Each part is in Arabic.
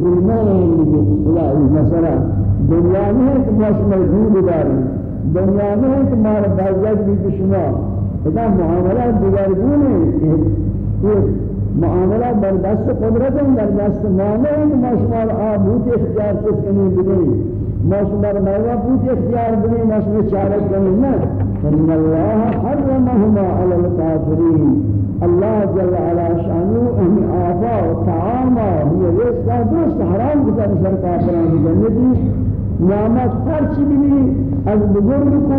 مسلمان ہیں خدای مثلا دنیا میں ہے کہ ماش موجود داری دنیا میں ہے کہ مار باجت بھی کشما اذا معاملات دیگر گونه یہ معاملہ بردست قدرت ہے بردست مانے ہیں کہ ماشمار آبوت اختیار کنی بدنی ماشمار میوہ بوت اختیار بدنی ماشمار چارت کنی نا ان اللہ حرمهما على الكافرين الله جل وعلا شانو إن آفا طعاما هي رزق درست حرام بکن سر کافران جنتی نعمت چی بینی از بزرگ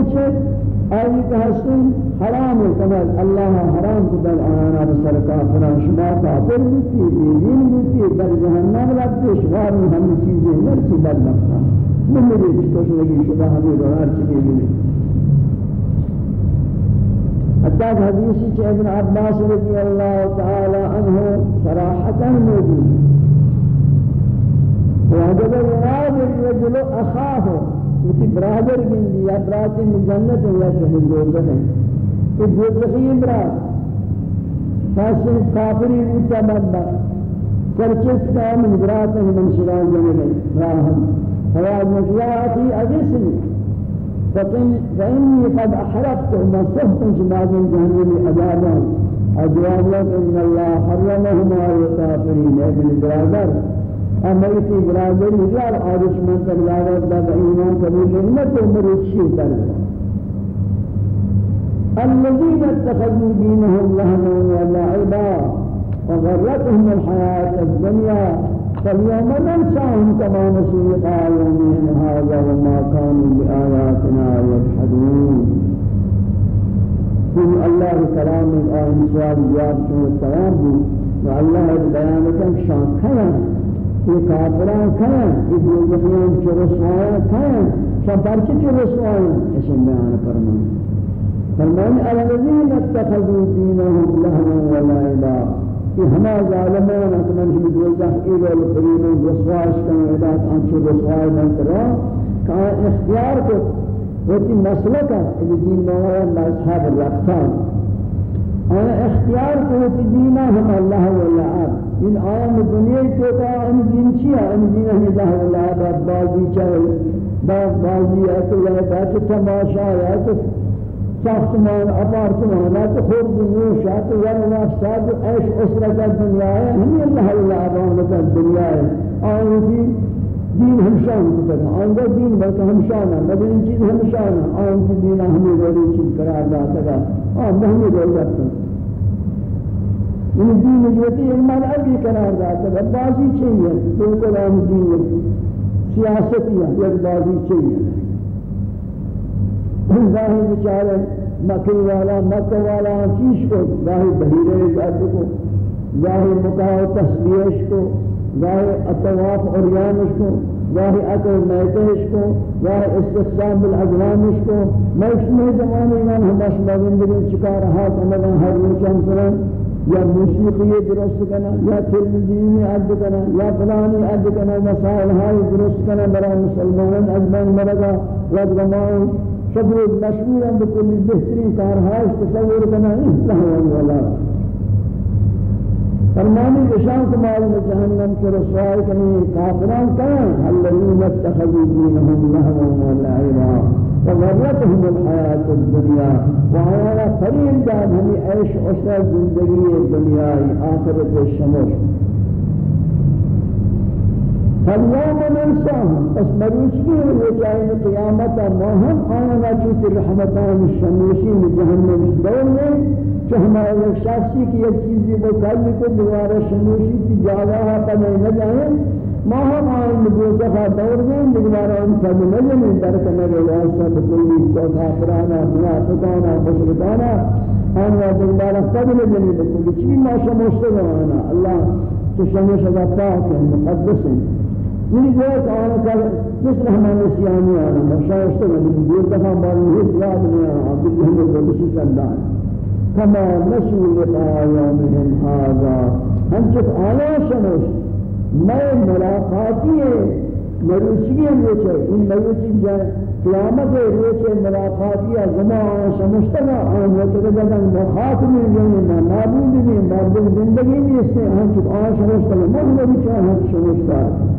آئی که هستن حرام کند الله حرام کند آنا بسر کافران. شما کافر بیتی دین بیتی در جهنم رفتی شما هم چیزی نرسی بل نفتا نمیدی همین رو هر چی حتى حديث ابن عباس رضي الله تعالى عنه صراحة موجود. وجب يراد الرجل أخاه. وفي برادر من يا برات من جنة يا شهد دوزخ الدوزخي برات فاسن كافري متبدل چرچس کا من برات من شران جنة راهم. فيا مجياتي أجسني. فإني قد أحرقت ما صفت جماز جهنم أجابا لك إن الله حرمهما على الكافرين ابن برادر أما يتي برادر يجعل عادش من تبلغت باب إيمان كبير لنة عمر الشيء الذين اتخذوا دينهم لهوا ولعبا. وغرتهم الحياة الدنيا. فاليوم ننساهم كما نسوا يومهم هذا وما كانوا بآياتنا يجحدون. كل الله كلام الآن سؤال جواب شو السلام والله البيان كم یہ دوزخیان کے رسوائیں کھائیں شان پرچے کے رسوائیں اسم بیان فرمان فرمان الذين اتخذوا دينهم لهوا ولعبا کہ ہما ظالمان اکمن ہم دوزخ ایل القرین رسواش کن عدات انچو رسوائی من کرا کہ اختیار کو وتی مسلک ہے دین مولا مذهب رفتان أنا اختیار کو وتی دینا ہم اللہ والعاب ان آیام دنیا کو کا ان دین چیا ان دین ہم اللہ والعاب بازی چاہے بازی ہے تو یہ تماشا ہے تو ساختمان اپارتمانات خرد نوشات والنفسات عيش أسرة الدنيا هم الله الله عبانة الدنيا آنتي دين همشان كتنا آنگا دين بلك همشانا مدن چیز همشانا آنتي دين ہمیں دوری چیز قرار داتا گا آن بہمی دوری جاتا این دین جوتی ایک مرعبی قرار داتا گا بازی چاہیے بالکل آن دین سیاستی ہے یک بازی چاہیے ظاہر بیچارے مکہ والا مکہ والا چیز کو ظاہر بحیرے جاد کو ظاہر مکاہ تسبیح کو ظاہر اطواف اوریانش کو ظاہر اکل میتہش کو ظاہر استقسام بالازلامش کو میں زمانے میں ہم اشما زندگی چکا رہا کہ ہر ہم سلام یا موسیقی درست کنا یا تلویزیونی عد کنا یا فلانی عد کنا مسائل ہائی درست کنا برای مسلمان اجمان مرگا. لدغمان شبه مشهورا بكل بهترین کارهاش تصور کنا اصلاح ولا فرمانی بشان کو معلوم جہنم کرنے کافران کہیں الذين اتخذوا دينهم لهوا ولعبا وغرتهم الحياة الدنيا وعلى فريد دان ہمیں عيش عشر زندگی دنیای آخرت الشمس فاليوم ننساهم بس مروشكي وجاين قيامة ما هم آنا چوت رحمتان الشموشي من جهنم کہ ہمارے ایک شخصی کی ایک چیزی وہ کل کو دوبارہ شموشی کی جاگہ پر نہ جائیں۔ ما هم آن دوزخ دور میں دوبارہ ان پر نہ جائیں در کے واسطے بکلی کو کافرانا منافقانا مشرکانا آن و دوبارہ قبل جنی بکلی چی ما شموشتے وأنا اللہ تو شموش ادا پاک مقدس من جهة أنا قال مثل هم النسياني أنا مشاهدت من دور دفع بارنه زياد من عبد الله بن بشير سلمان كما نسوا لقاء يومهم هذا هم شوف آية شنوش ما ملاقاتي مروچی روچه این مروچی قیامت روچه ملاقاتی زمان شمشتنا آن وقت مخاطب یعنی نابود بھی مردم زندگی میں سے ہم چھ آن شمشتنا مہم بھی چاہاں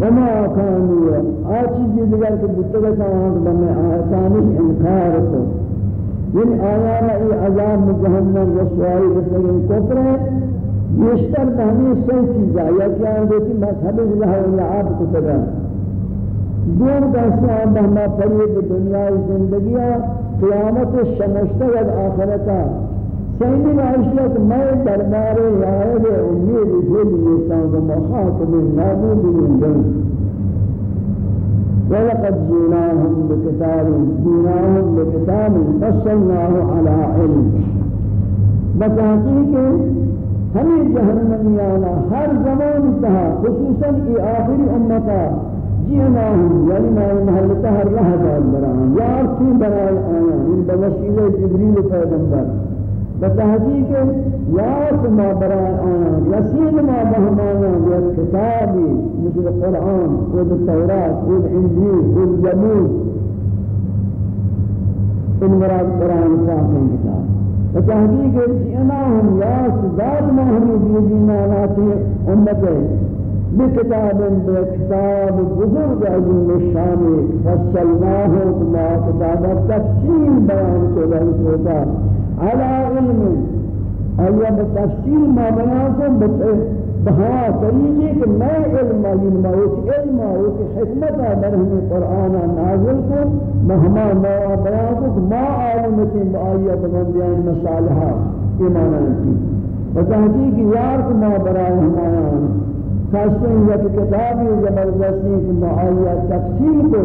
وما كانوا آچی دیگر کے بتگا کہاں بنے آسانی انکار کو ان آیان ای عذاب جہنم رسوائی رسول کفر بیشتر بہنی سی چیزا یا کیا دیتی مذہب اللہ لعاب کتگا دون دستا بہما پریب دنیا زندگیہ قیامت شمشتہ والآخرتہ سيدي عائشة ما دربار يعود أمير جل يسان ومخاطب النابود من جنس ولقد جيناهم بكتاب جيناهم بكتاب فصلناه على علم۔ بتحقيق ہمیں جہنمیانا ہر زمان تہا خصوصا ای آخری امتا جیناهم یعنی ما محلتا ہر رہ دار بران یار تی برای آیا ان بوسیلہ جبریل پیغمبر بتحقیق یاد ما برای آن ما بهمانا یا کتابی مثل قرآن و التوراة و الانجیل و الزبور ان مراد قرآن پاک کتاب. بتحقیق جئنا هم یاد ذات ما ہمی دیدینا لاتی امتے بكتاب بكتاب بزرگ عظیم الشان فصلناه ما كتاب التفسير بيان كل على علم. أي بتفسير ما بيانكم بها طريقه کہ میں علم علم موت علم موت حکمت برہم قرآن نازل کو مهما ما بیان ما عالم کی آیات بندیان مصالحہ ایمان انتی وتحقیق یار کو ما برائے ہمایان خاصے یہ کتابی زبردستی کہ ما آیات تفسیر کو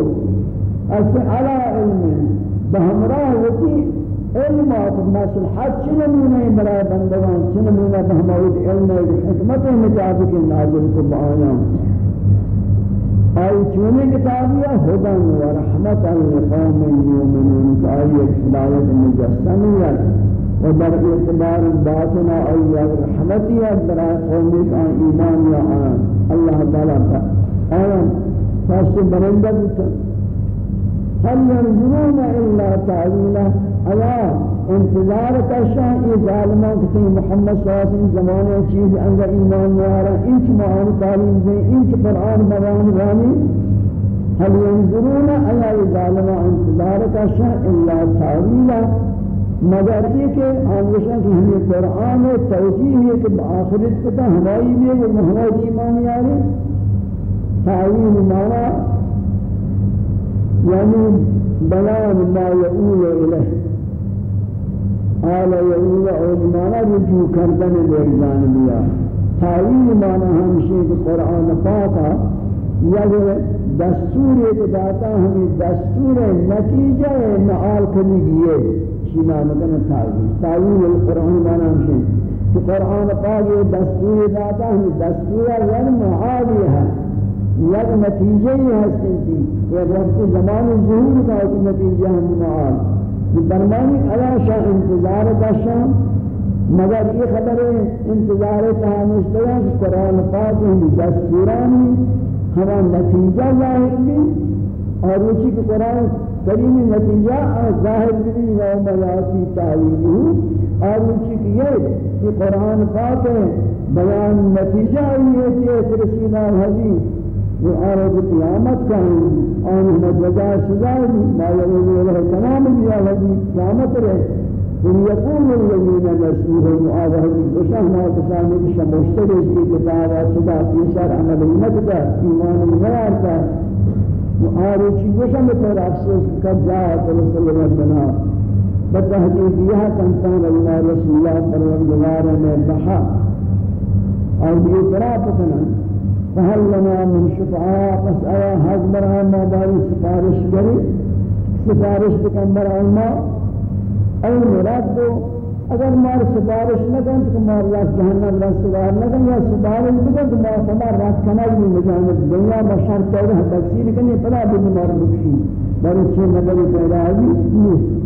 اس على علم. بہمراہ ہوتی علم مثل حد چنمونه برای بندگان؟ چنمونه بهمود علم حکمت مطابق نازل کو بیان آئی چونی کتابی هدى ورحمة لقوم يؤمنون آئی ہدایت مجسمیت و در اعتبار باطنا آئی رحمتیت برای قومی کا ایمان یا آن اللہ تعالی آیا فاسد برندہ هل ينظرون إلا تعويله ألا انتظار كشان إيه ظالمان كتير محمد صلى الله عليه وسلم زمانه چیز اندر ایمان یارا انچ معان تعلیم دے انچ قرآن بیان رانی هل ينظرون ألا ظالمان انتظار كشان إلا تعويله مگر یہ کہ آنوشن کی ہمیں قرآن توجیہ ہے کہ آخرت کتا ہمائی میں وہ محمد ایمان یاری تعویل مانا يعني بيان ما يؤول إليه حال یعنی علمانہ رجوع کردن در جانبیا تاویل معنی ہمشی کہ قرآن پاکا یا دستور ایک داتا ہمیں دستور نتیجہ نعال کنی گئے چینا مدن تاویل تاویل القرآن معنی ہمشی کہ قرآن پاک یعنی دستور داتا یعنی ہمیں دستور یا یعنی معالی ہے یک نتیجہ ہی ہستی تھی وقت زمان ظہور کا ایک نتیجہ ہم معال. برمانی علا شاہ انتظار کا مگر یہ خبر ہے، انتظار تہا مشتیا کہ قرآن پاک ہم دستورانی ہما نتیجہ ظاہر بھی، اور اسی کہ قرآن کریم نتیجہ ظاہر بھی یوم یاتی تعلیمی اور اسی کہ یہ قرآن پاک ہے، بیان نتیجہ یہ کہ رسول حدیث وآرد قیامت کہیں آن ہمیں جزا سزا ما يقول له تمام دیا لگی قیامت رہے ان يقول الذين نسوه معاوضه وشهما تسامي شمشتري في كتاب صدا في شر عمل المجد ایمان النار کا وآرد چیزشم پر افسوس کر جاءت رسول ربنا بتحقیق یہ کنتان اللہ رسول اللہ پروردگار میں بحا اور یہ طرح پتنا فهل لنا من شفعاء؟ فسأل حزبر ما داري سفارش كري سفارش بكم برای ما؟ أي مراد اگر مار سفارش نکن تو مار راس جهنم راس سوار نکن یا سفارش بکن تو مار سمار راس کنال بھی مجانب دنیا بشر توڑا تفسیر کنی پلا بھی مار بکشی. بارے چھ نظری پیدا آگی نیست.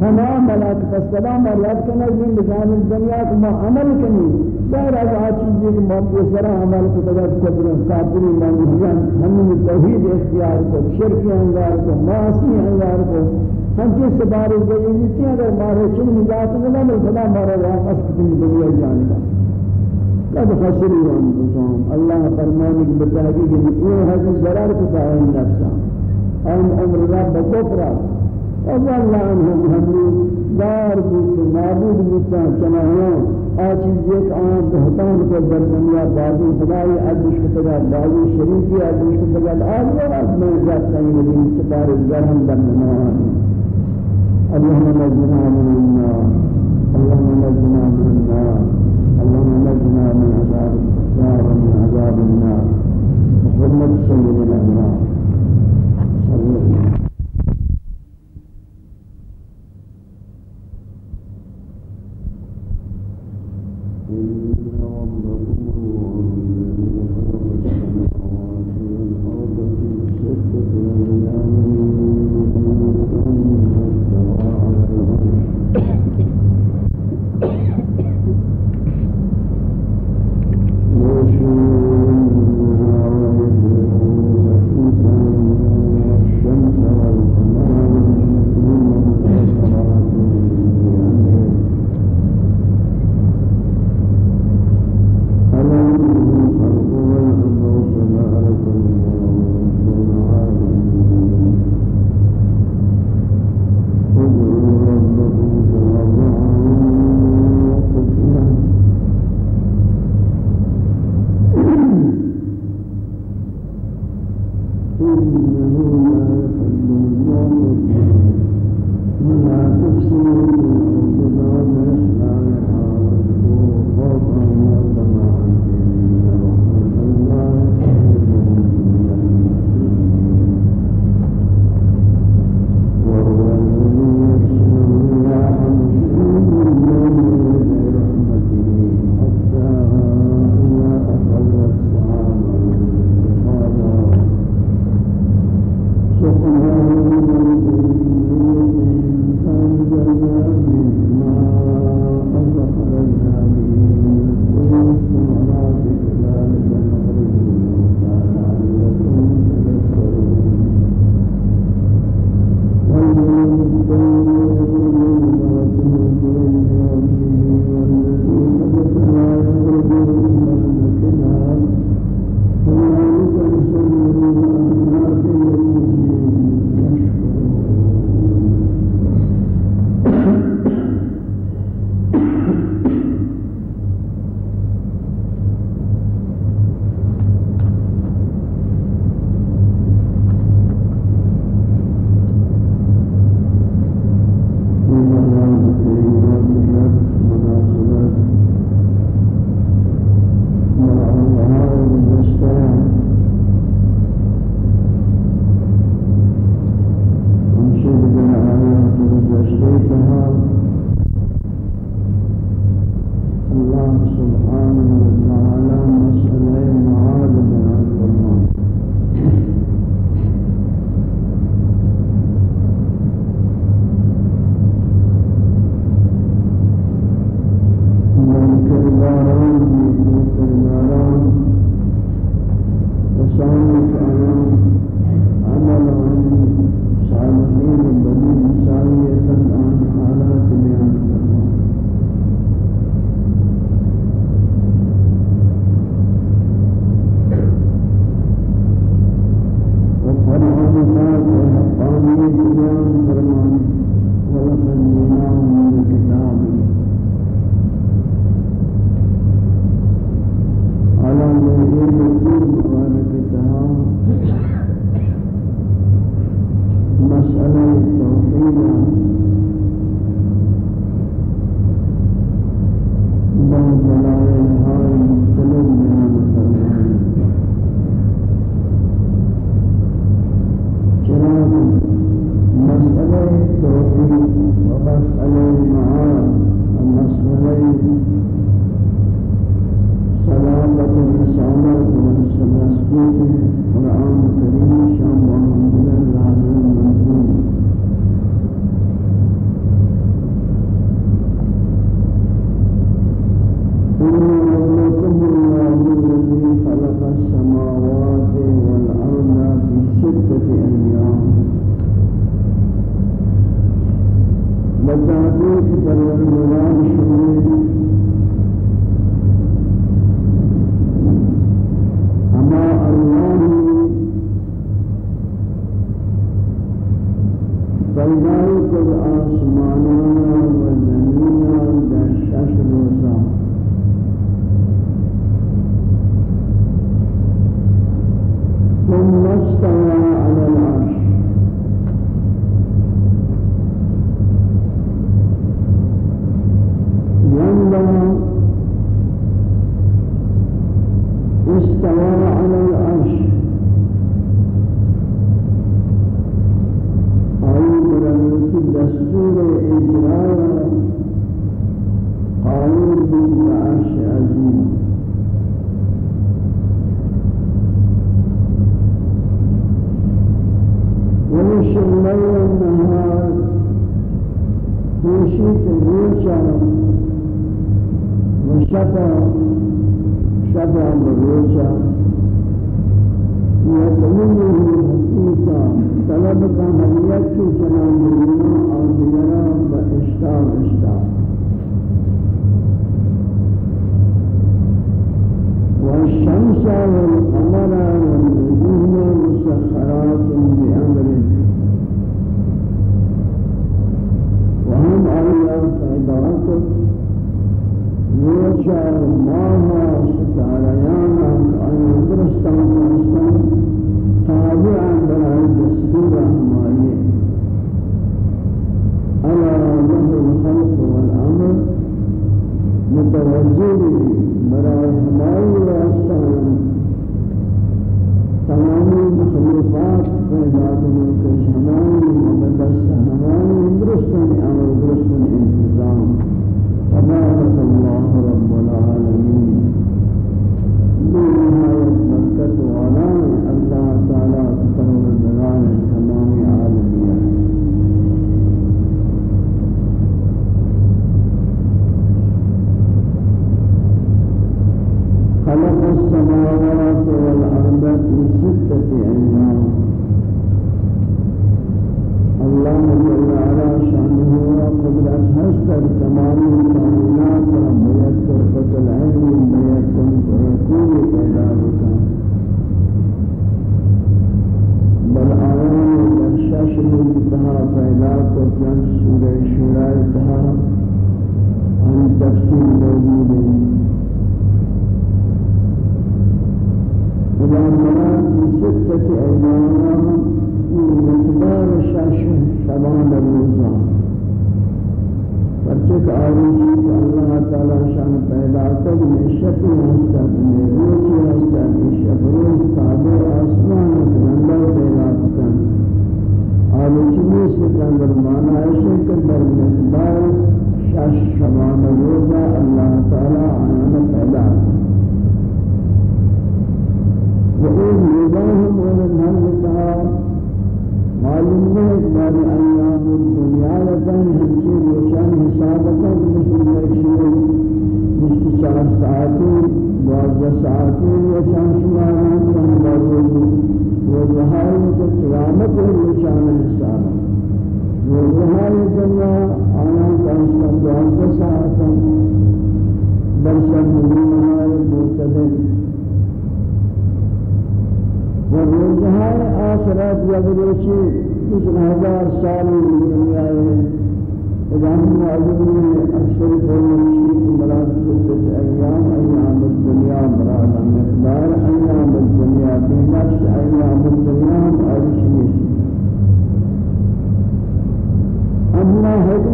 تمام ملاک فسلام اور یاد کرنا یہ نظام دنیا کو ما عمل کنی غیر از آ چیزیں کہ ما دوسرا عمل کو تجار قدر کافری مان جان ہم توحید اختیار کو شرک انگار کو معاصی انگار کو ہم کے سبارے گئے نہیں اگر مارے چن نجات نہ مل خدا مارے واپس کی دنیا جان کا قد خسروا أنفسهم الله فرمانك بتحقيق إيه هذه ضرر كفاية نفسهم أن أمر رب كفرا وظل عنهم هم دار بود معبود بودتا چنانیان آچیز یک آن بہتان کو در دنیا بازی خدای عدش کو تگا بازی شریفی عدش کو تگا آج و از ذات تین مدین سپار گرم در نمان اللهم نجنا من النار اللهم نجنا من النار اللهم نجنا من عذاب النار ومن عذاب النار بحرمة سيد الأنوار صلى الله عليه وسلم۔ Mm-hmm.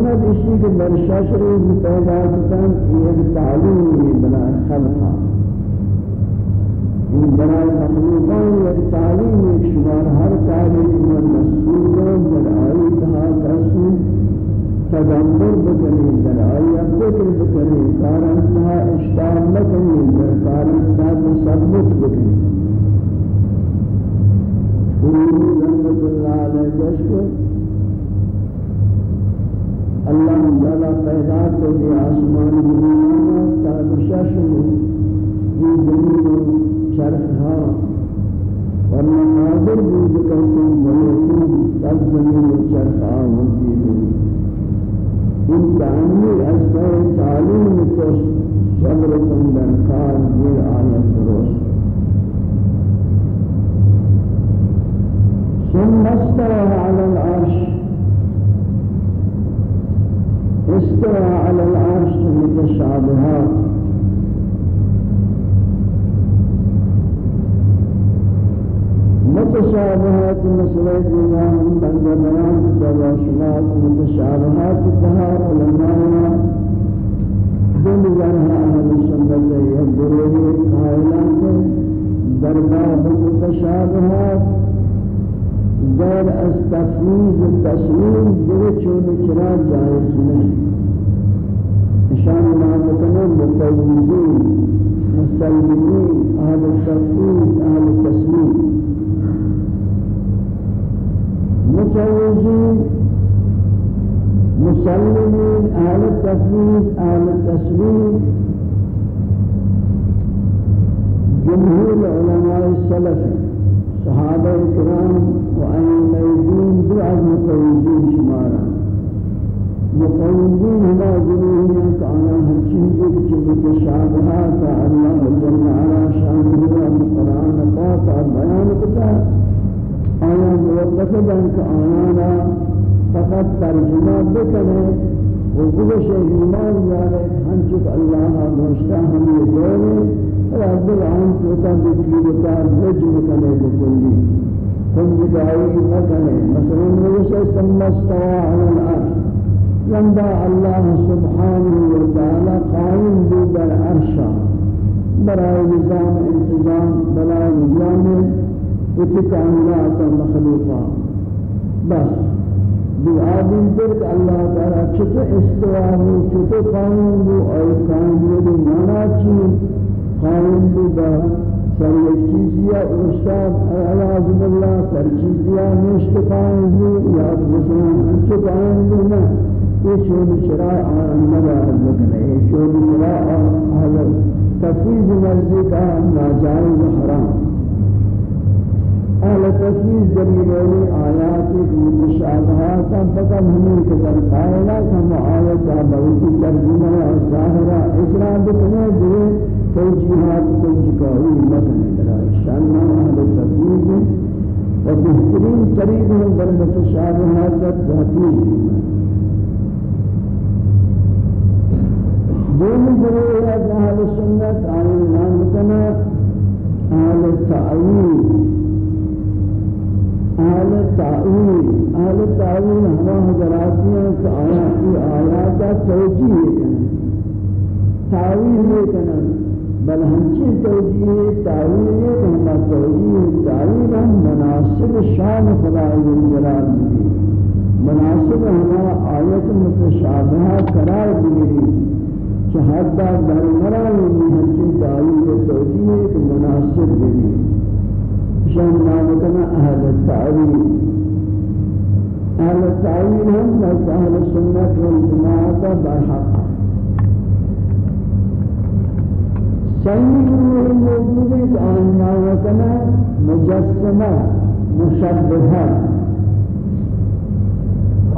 حكمة إشي کے برشاش روز پیدا کتن یہ تعلیم بنا خلقہ این برای مخلوقان یک تعلیم یک شمار هر تعلیم من مسئول کن در آئی تها کسی تدبر بکنی در آئی فکر بکنی کارن تها اشتام بکنی در کارن تها تثبت بکنی خروجی رحمت اللہ علیہ جشکر اللہ تعالی پیدا کو بھی آسمان زمین تا بشش یہ زمین شرحها والمناظر بذكركم ويكون تزمين الشرحها والدين إن تعمل أسباب تعليم صبركم لنكار دي آية دروس ثم استوى على العرش. استوى على العرش متشابهات. متشابهات مسئلہ دینا ہم بندہ بیان تباشمات متشابهات تہار علماء. دل جنہ اہل سنت یہ گروہ قائلان درباب متشابهات. غیر از تفویض تسلیم دل چون چرا جائز نہیں اشان نام کنن مفوضین مسلمین اہل التفویض اہل التسلیم متوزين مسلمين التفويض أهل التسليم جمهور علماء صحابة الكرام وأئمة الدين دعاء مفوزين شمارا مفوزين هما جمهوريا كأنا هر چیز چیز تشابهات الله جل وعلا شانه القرآن پاک بیان کتا. آیا موقف بن کہ آیانا فقط ترجمہ بکنے وقوش ایمان یارے ہنچک اللہ گوشتا ہم یہ دورے رب العالمين توتا بكيرتا رجم كله بكلي كن جاي مكانه مثلا موسى ثم استوى على العرش ينبع الله سبحانه وتعالى قائم بالعرش براء نظام انتظام بلاء نظام وتكاملات المخلوقات بس بالعادم ترك الله تعالى چطور استواه چطور قائم بو اور قائم بو مانا چیز قائم بودا سر یک چیزیا استاد اعلاذ بالله سر چیزیا نشت قائم بو یاد مثلا انچو قائم بو نا یہ چون شراء آن نبارد بکنے یہ چون شراء آن تفویض مرضی کا ناجائز حرام اہل تفویض جمیلونی آیات متشابہات فقط ہمیں قدر قائلہ کہ آیت بہتی ترجمہ اور ظاہرہ اجرا بکنے دیئے توجيهات توجيهات مثلا درا شان أهل التفويض وبهترين طريقهم در متشابهات التحفيظ دون گروه أهل سنت آن نام أهل التعویل أهل التعویل أهل التعویل ہوا حضراتی ہیں کہ آیات آیات تعویل کریں بل ہمچی توجیہ تعویل ہے کہ ہم توجیہ تعویل ہم مناسب شان خدا جلال بھی مناسب ہمارا آیت متشابہہ قرار دیگری شہادہ در مرال میں ہمچی تعویل توجیہ کہ مناسب بھی شان نامتنا اہل التعویل اہل التعویل ہم اہل سنت والجماعت برحق صحیح موجود ہے کہ آننا وکنا مجسمہ مشبہہ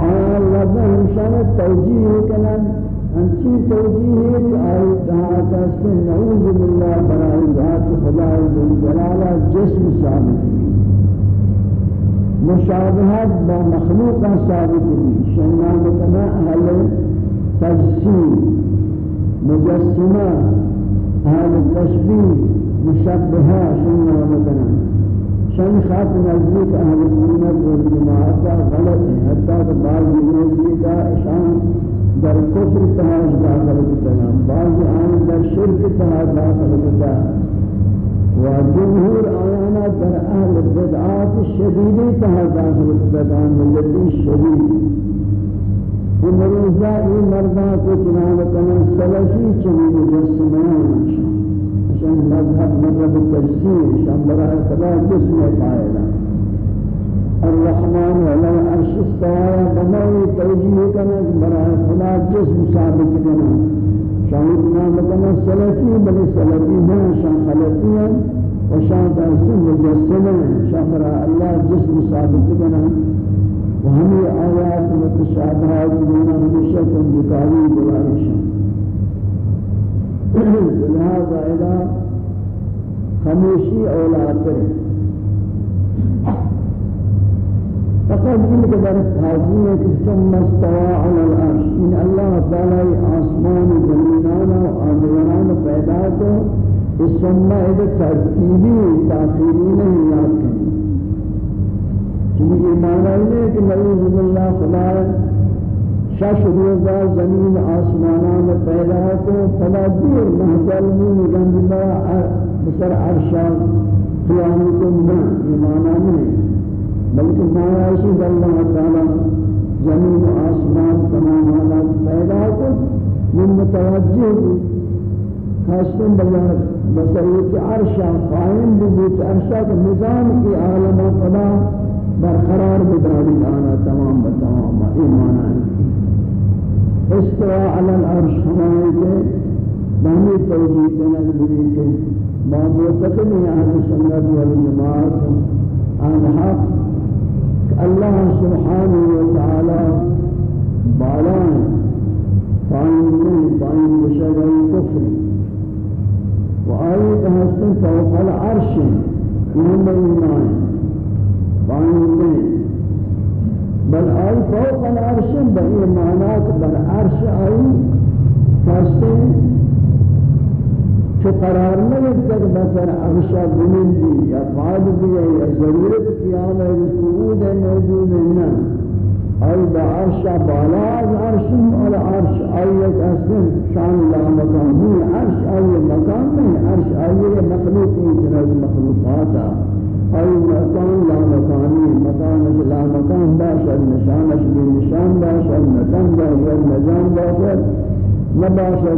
آیا لفظ انشاء توجیہ کنا انچی ہے کہ آئی کہا کہتے نعوذ باللہ برائی ذات خدا جلالہ جسم ثابت مشابہت با مخلوقہ ثابت بھی شنان کنا اہل تجسیم مجسمہ هذا التشبيه مشبهة شنو مثلا شن خاط نزدیک أهل السنة والجماعة غلط ہے حتى بعض نزدیک شان در كفر تهاج داخل بتنا بعض آن در شرك تهاج داخل بتنا وجمهور آيانا در أهل البدعات الشديدة تهاج داخل بتنا ملتي الشديد ومروزا ای مردان کو جناب کنا سلفی چنی مجسمان عشان مذهب مذهب التجسيم عشان براء خدا جسم قائلا الرحمن على العرش استوى بموي توجيه كنا براء خدا جسم ثابت كنا شان جناب کنا سلفی بل سلفی ما شان خلفیان وشان تاسم مجسمان شان براء الله جسم ثابت وهمي آيات متشابهات دون همیشه تنجکاری بلایشن لهذا إذا خموشي أولاد فقد إنك درس هذه ثم استوى على العرش إن الله تعالى آسمان زمينان وآدمان پیدا ثم إذا ترتيبي تأخيرين ياد چیزی معنی ہے کہ نعوذ باللہ خدا شش روزہ زمین آسمانان میں پیدا کو فلا دیر محجل من گندنا بسر عرشا قیامتم نہ یہ معنی نہیں بلکہ معنی کہ اللہ تعالی زمین آسمان تمام حالات پیدا کو من متوجہ خاصن بیان بسر عرشا قائم بھی عرشا کا نظام کی عالم خدا برقرار بداری آنا تمام بتمام ایمان ہے۔ استوى على العرش ہمارے بہنی توجیہ کنگ بھی کہ ما معتقد أهل السنة والجماعة عن حق الله سبحانه وتعالى بالان فاين من فاين بشر الكفر وآية هستن فوق العرش وهم الإيمان من بل آي فوق العرش بإيمانات بل عرش آي فاستين چو قرار نہیں تک بسر عرشہ بلندی یا بھی ہے یا ضرورت قیام ہے سعود ہے موجود ہے نا أي بعرش بالا عرش على عرش أي أسن شان لا مكان هي عرش أي مكان من عرش أي مخلوق من المخلوقات أي مكان باشر نشان نشان باشر مكان باشر مجان باشر نباشر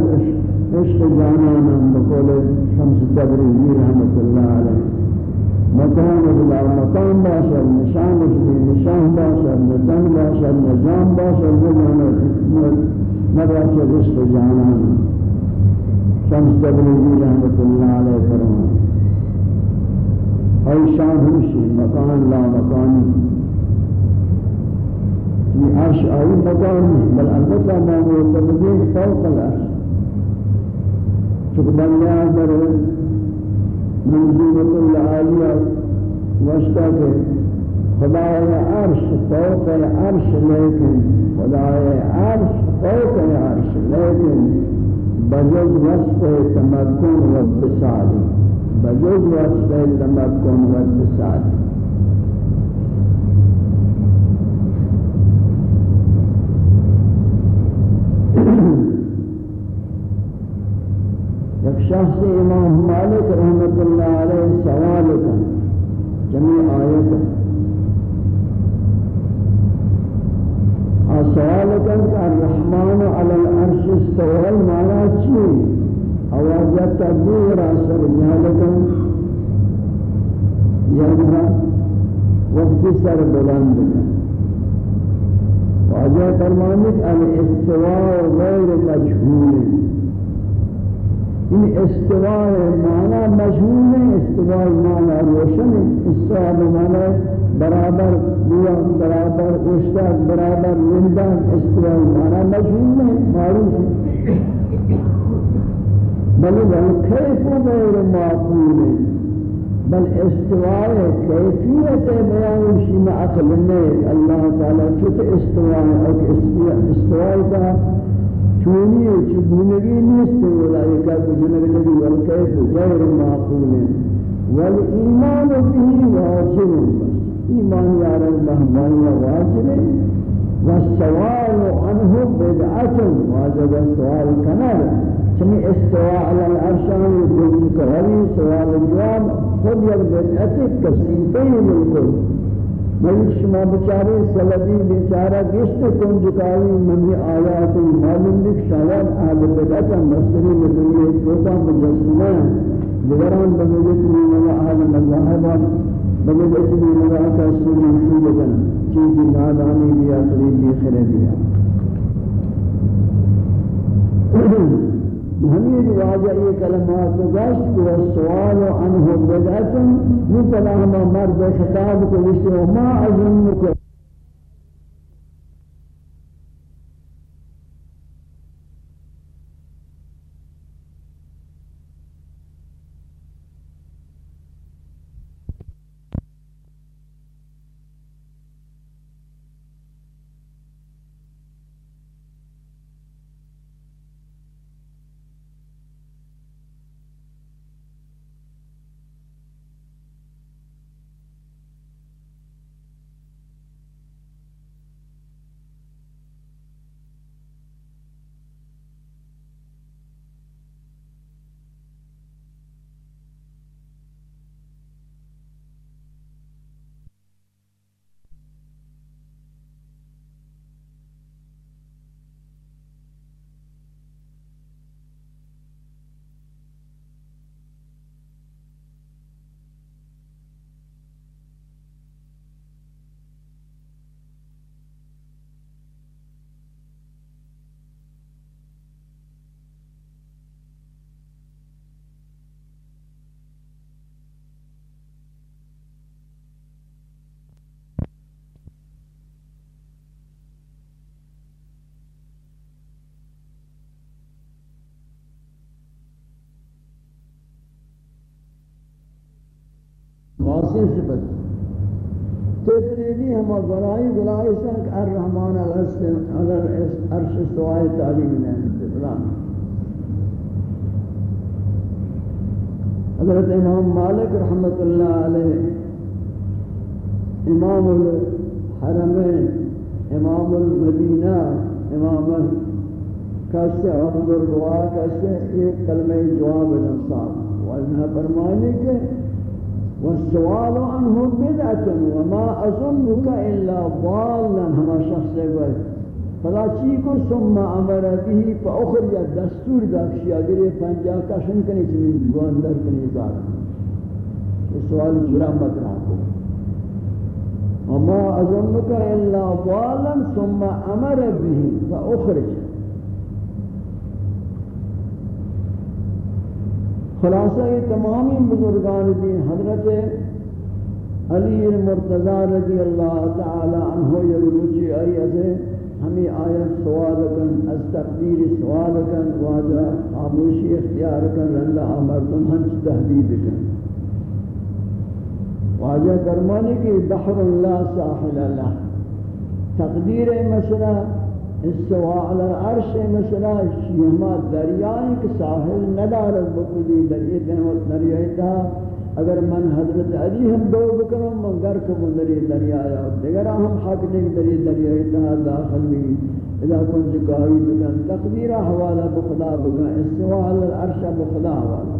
عشق جانانا بقول شمس تبريزي رحمة الله عليه مكان بلا مكان باشر نشان بلا نشان باشر نزان باشر نظام باشر نجانا نباشر عشق جانانا شمس تبريزي رحمة الله عليه فرمان أي شان همشي مكان لا مكان في عرش أي مكان بل البتة ما هو فوق العرش. بنیا در منزومت العالیہ وشتا کے خدای عرش فوق العرش لیکن خدای عرش فوق العرش لیکن بجز وصف تمکن و بسالی بجز وصف تمکن و شخص امام مالک رحمت اللہ علیہ سوال کن جميع آیت سوال کن کہ الرحمن علی العرش استوى المعنى چی؟ اواجہ تدبیر اثر جالکن یعنی وقت سر بلند کن؟ واجہ فرمانک الاستواء غیر مجهول۔ این استواء معنی مجهول ہے استواء معنی روشن ہے استواء معنی برابر دیا برابر اشتاق برابر لندان استواء معنی مجهول ہے معروف ہے بل والكيف غير معقول بل استواء كيفية بيان شيء ما عقل الله تعالى شوف استواء أو استواء چونی چگونگی نیست که چگونگی والکیف غیر معقول والإيمان به واجب إيمان يعلم بهمان واجب والسؤال عنه بدعة واجب السؤال كمال كمي استواء على يقول كهري سؤال الجواب خذ يبدأت كسيفين الكل میں شما بچارے سلبی بیچارہ گشت کن جکائی منی آیات معلوم بھی شاید آل بدعت مصری میں دنیا توتا مجسمہ دیگران بگویت میں آل مذاہبہ بگویت میں مذاہبہ سنی سنی چیزی نادانی بیا قریبی خردیا ہمیں واجہ یہ کلمات گشت کو سوال عنه بدعت یہ کلام مرد خطاب کو اس ما اظن خاصی صفت. تفریدی ہم گناہی گناہی سنک الرحمن عرش سوائے تعلیم نہیں فلان حضرت امام مالک رحمت اللہ علیہ، امام الحرمین امام المدینہ، امام کسے عبد الدعا کسے ایک کلمہ جواب نصاب. وانہا فرمانے کے والسؤال عنه بدعة وما أظنك إلا ضالا هما شخص يقول فلا چیکو ثم أمر به فأخرج دستور داکشی اگر پنجا کشن کنی چنین گواندر کنی زارا یہ سوال جرا کو. وما أظنك إلا ضالا ثم أمر به فأخرج. خلاصہ یہ تمامی بزرگان دین حضرت علی المرتضی رضی اللہ تعالی عنہ یہ روچی آئی ہے ہمیں آیت سوال کن، از تقدیر سوال کن، واجہ خاموشی اختیار کن رنگا مردم ہنچ تحدید کن۔ واجہ فرمانے کی بحر اللہ ساحل اللہ۔ تقدیر مسئلہ استواء على العرش مسئلہ شیہما دریائی کے ساحل ندارت بکلی دریائی دریائی تھا اگر من حضرت علی ہم دو بکنم من گر کو دری دریا یا دیگر ہم حق نہیں دری دریا اتنا داخل بھی اذا كنت قاعد بکن تقدیر حوالہ بخدا بکن. استواء علی العرش بخدا حوالہ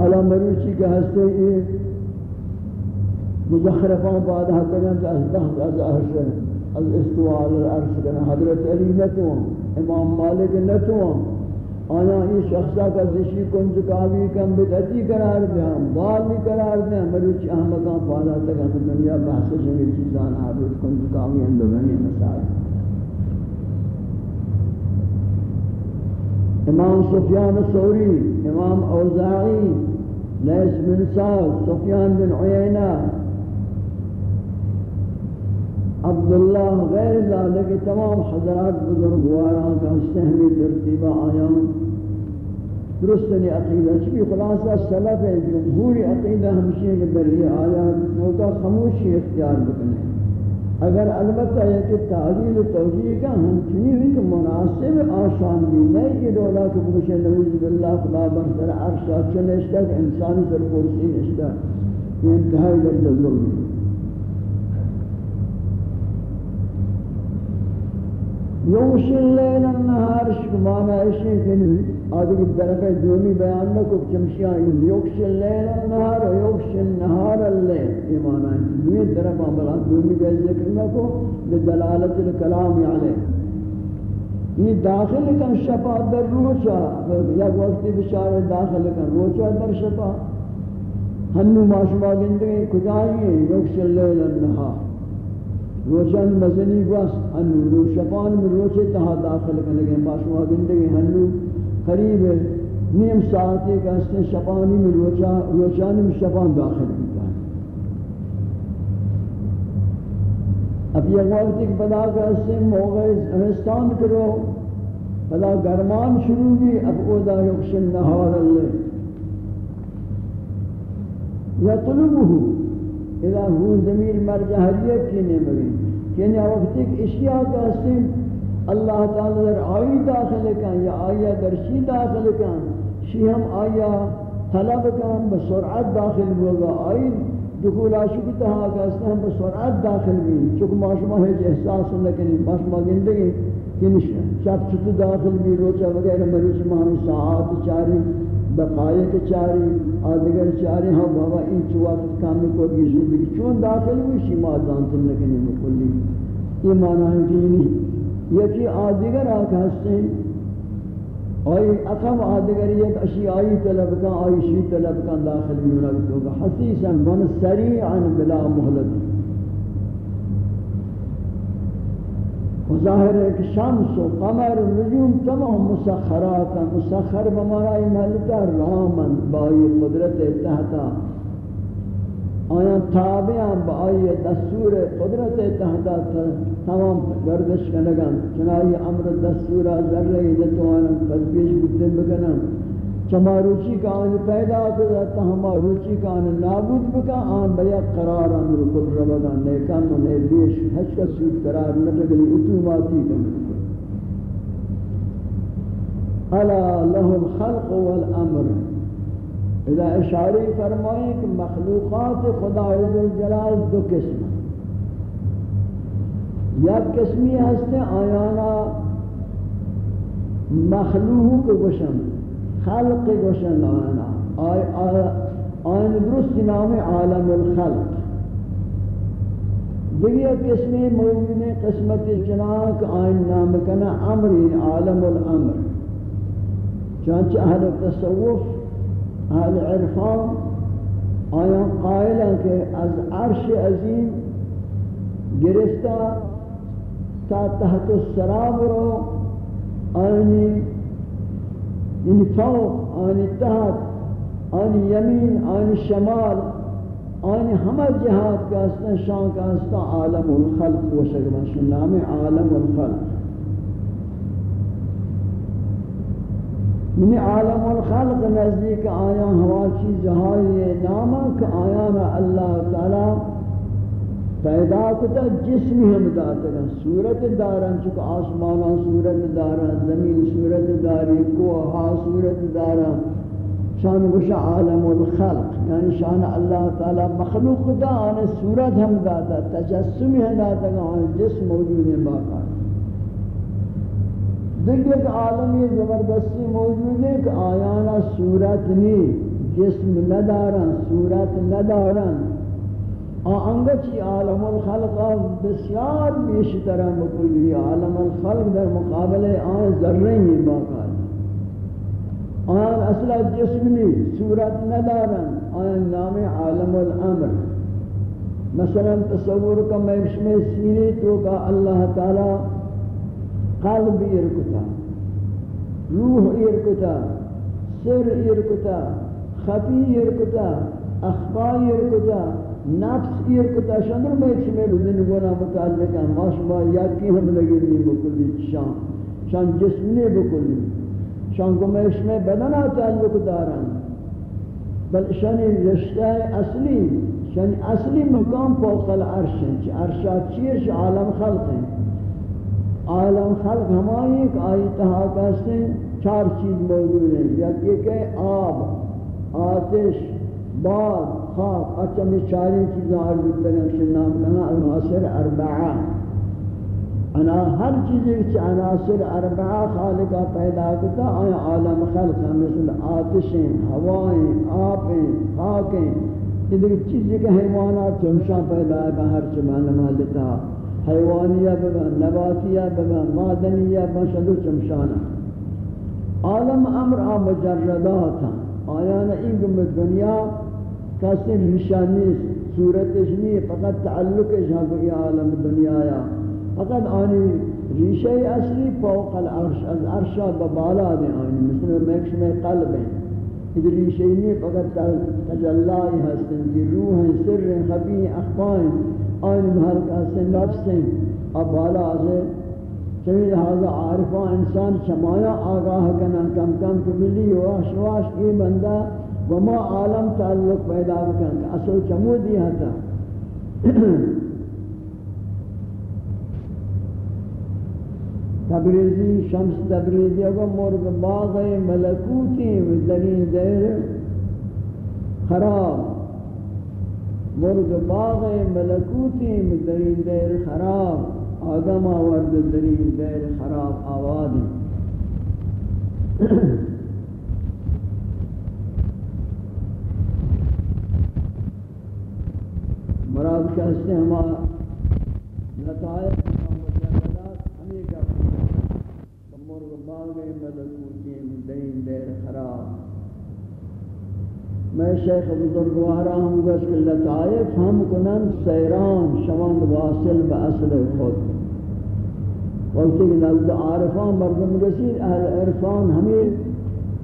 حالا مروچی کے ہستے یہ مزخرفان بعد حتى از دخل از عرش. از استواء علی العرش حضرت علی نتوان امام مالک نتوان آیا این شخصا کا زشی کنج کاوی کم بدعتی قرار دیں بالی قرار دیں مروچ احمقان پالا تک ہم دنیا بحث شمی چیزان عابد کنج کاوی اندرنی مسائل امام سفیان سوری امام اوزاعی لیس بن سعد سفیان بن عیینہ عبداللہ غیر ذالک تمام حضرات بزرگواران کا سہمی ترتیبہ آیان درستنی عقیدہ چکی خلاصہ سلف جمہوری عقیدہ ہمشی کے در یہ آیات نوکا خموشی اختیار بکنے اگر البتہ یہ کہ تعلیل توجیہ کا ہم چنی ہوئی کہ مناسب آشان بھی نہیں یہ دولا کہ بکشے نوز باللہ خدا برسر عرشا چنشتہ کہ انسانی سر کرسی نشتہ یہ انتہائی درجہ ظلم یوش اللیل النهار شکمانا اشی کنی آدھو کی درکہ دومی بیان نہ کو چمشیاں یوش اللیل النهار و یوش النهار اللیل ایمانا دومی درکہ بلا دومی کا ذکر نہ کو لدلالت الکلام علیہ یہ داخل کن شفا در روچا یک وقتی بشار داخل کن روچا در شفا ہنو ماشما گندگی کجائی ہے یوش اللیل النهار روشن مزنی گوس ہنو رو شفان میں روچے تہا داخل کرنے گئے باشوا زندگی ہنو قریب نیم ساعتی کا اس نے شفانی میں روچا روچانی میں شفان داخل کیا اب یہ وقت ایک بدا کا اس سے موقع ہستان کرو بدا گرمان شروع بھی اب اودا یکشن نہار اللہ یا طلبہو اذا هو ضمیر مرجع حدیت کی نمری یعنی وقت ایک اشیاء کا اسم اللہ تعالی در آئی داخل کن یا آیا در شی داخل کن. شی ہم آیا طلب کن بسرعت داخل ہوگا آئی دخول عاشق تہا کا اس ہم بسرعت داخل بھی چونکہ معاشمہ ہے احساس لکنی معاشمہ زندگی کنش شب چھتو داخل بھی روچا وغیرہ مریض مہمی ساعات چاری. دقائق چاری، آدگر چاری ہاں بابا این چو وقت کامی کو بھی زندگی چون داخل ہوئی شما جانتن لکنی مکلی۔ یہ معنی ہے کہ نہیں یکی آدگر آکھ ہستے آئی اقم آدگر یک اشی آئی طلب کن آئی شی طلب کن داخل بھی ہونا بھی حسیسا من سریعا بلا محلت ظاہر ہے کہ شمس و قمر و نجوم تمام مسخرات ہیں مسخر بمعنی محلتا رامن بائی قدرت تحتا آیا تابعاں بائی دستور قدرت تحتا تمام گردش کنگن چنائی امر دستور ذرہ جتوانا قدبیش پیش بکنم بکنن چما روچی کا آن پیدا کرتا ہما روچی کا آن نابود بکا، آن بیا قرار آن رکل ربگا نیکن و نیدیش ہچ کا سود قرار نتگلی اتوماتی کن الا له الخلق والامر. اذا اشاری فرمائیں کہ مخلوقات خدا عز دو قسم یک قسمی ہستے آیانا مخلوق گوشن خلق گوشن آنا آن درست نام عالم الخلق. دیگر قسمی موجود قسمت جناک آن نام کنا عمری عالم الامر. چانچہ اہل تصوف اہل عرفان آیا قائلا کہ از عرش عظیم گرفتا تا تحت السراب رو آنی یعنی ان فوق آنی تحت آنی یمین، آنی شمال، آنی ہمہ جہاد کا اسنا شان کا اسنا عالم الخلق و شکل نام عالم الخلق. من عالم الخلق نزدیک آیا ہوا چیز ہائی نامہ کہ آیا اللہ تعالی پیدا کتا جسم ہم داتا گا صورت دارن چکہ آسمانا صورت دارن زمین صورت داری کوہا صورت دارن۔ شان گوش عالم الخلق یعنی شان اللہ تعالی مخلوق دا آن صورت ہم داتا تجسم ہم داتا گا آن جسم موجود ہے باقا۔ دیگر عالمی زبردستی موجود ہے کہ آیانا صورت نہیں جسم ندارن صورت ندارن۔ آنگچی عالم الخلق بسیار بیشتر مکلی عالم الخلق در مقابل آن ذرے ہی باقا آن اصلا جسمنی صورت ندارن، آن نام عالم الامر۔ مثلا تصور کا میں میں سینے تو کا اللہ تعالی قلب ارکتا، روح ارکتا، سر ارکتا خفی ارکتا اخفا ارکتا نفس یہ کتا شندر میں چمے بدن گونا متعلق ہے ماش ما یا کی ہم لگے نہیں بکلی شان شان جسم نے بکلی، شان کو میں اس میں بدن تعلق داران بل شان رشتہ اصلی، شان اصلی مقام فوق العرش ہیں ہے عرشات چیش عالم خلق ہے عالم خلق ہماری ایک آئی تحاکہ سے چار چیز موجود ہیں یا کہ آب، آتش باد خاک اچھا میں چاری چیزیں عرض کریں کہ نام لنا عناصر اربعہ انا ہر چیز کی عناصر اربعہ خالقہ پیدا کرتا آیا عالم خلق مثل آتشیں ہوائیں آپیں خاکیں یہ دیکھ چیز کے حیوانات چمشاں پیدا ہے ہر چمان مالتا حیوانیہ ببا نباتیہ ببا معدنیہ بشدو چمشانا عالم امر آ مجردات آیا نا این دنیا کسی نشانی صورتش نہیں فقط تعلق جہاں کوئی عالم دنیا یا فقط آنی ریشہ اصلی فوق العرش، از عرشہ ببالا دیں آنی، مثل میکش میں قلب ہیں۔ ادھ ریشہ نہیں فقط تجلائی ہستن کی روح ہیں، سر ہیں، خبی ہیں اخفائیں آنی محل کا نفس ہیں اب بالا آزے چمی لہذا عارفہ انسان شمایا آگاہ کنا کم کم کبلی واش واش ای بندہ وما عالم تعلق پیدا بکن. اصل چمودی ہتا. تبریزی، شمس تبریزی اگر مرگ باغ ملکوتی و دلین دیر خراب. مرگ باغ ملکوتی و دلین دیر خراب. آدم آورد دلین دیر خراب آوادی مراد کا اس ہمارا نتائج میں شیخ بزرگوارا ہوں گا کہ لطائف ہم کنن سیران شوان واصل با اصل خود۔ وقتی کہ نزد عارفان، مردم رسید اہل عرفان ہمیں